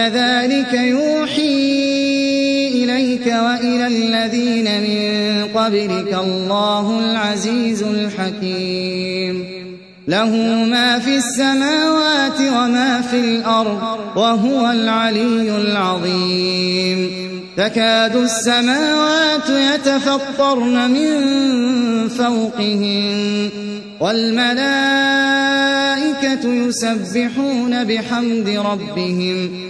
كذلك يوحي إليك وإلى الذين من قبلك الله العزيز الحكيم. له ما في السماوات وما في الأرض وهو العلي العظيم. تكاد السماوات يتفطرن من فوقهن والملائكة يسبحون بحمد ربهم.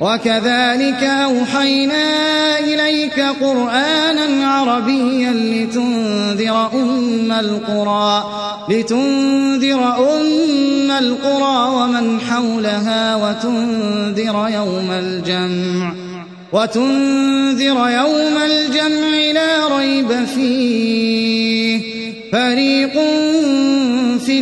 وكذلك أوحينا إليك قرآنا عربيا لتنذر أم القرى لتنذر أم القرى ومن حولها وتنذر يوم الجمع وتنذر يوم الجمع لا ريب فيه. فريق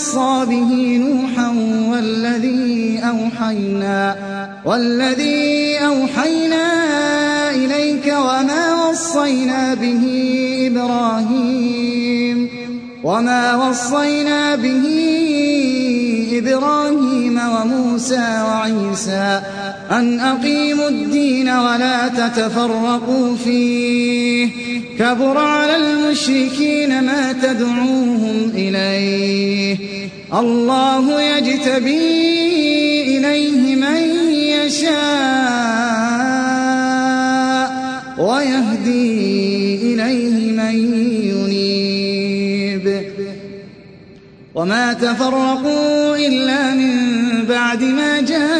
وصى به نوحا والذي أوحينا والذي أوحينا إليك وما وصينا به إبراهيم وما وصينا به إبراهيم وموسى وعيسى أن أقيموا الدين ولا تتفرقوا فيه. كبر على المشركين ما تدعوهم إليه. الله يجتبي إليه من يشاء ويهدي إليه من ينيب. وما تفرقوا إلا من بعد ما العلم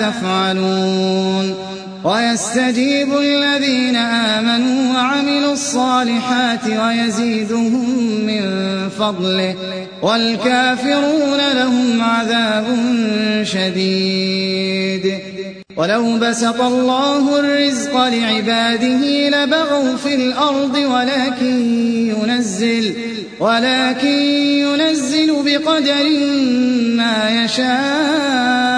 تفعلون ويستجيب الذين آمنوا وعملوا الصالحات ويزيدهم من فضله والكافرون لهم عذاب شديد. ولو بسط الله الرزق لعباده لبغوا في الأرض ولكن ينزل ولكن ينزل بقدر ما يشاء.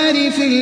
في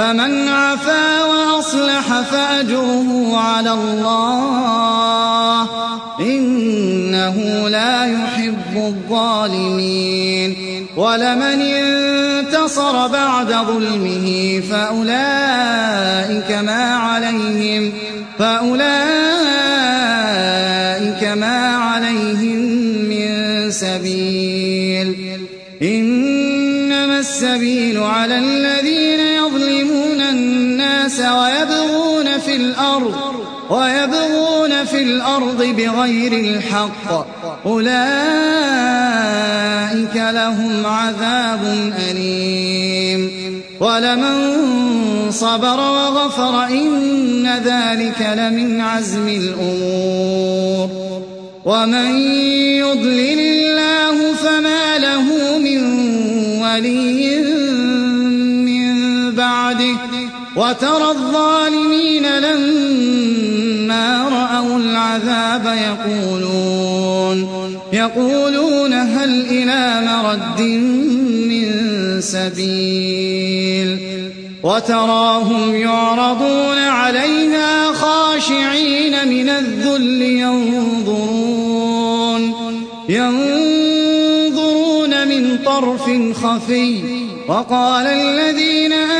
فمن عفا وأصلح فأجره على الله. إنه لا يحب الظالمين. ولمن انتصر بعد ظلمه فأولئك ما عليهم فأولئك ما عليهم من سبيل. إنما السبيل على ويبغون في الأرض بغير الحق. أولئك لهم عذاب أليم. ولمن صبر وغفر إن ذلك لمن عزم الأمور. ومن يضلل الله فما له من ولي من بعده. وترى الظالمين رأوا العذاب يقولون. يقولون هل إلى مرد من سبيل؟ وتراهم يعرضون عليها خاشعين من الذل ينظرون. ينظرون من طرف خفي. وقال الذين آمنوا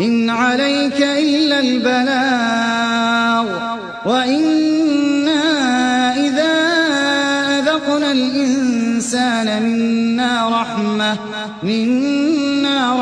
إن عليك إلا البلاغ. وإنا إذا أذقنا الإنسان منا رحمة منا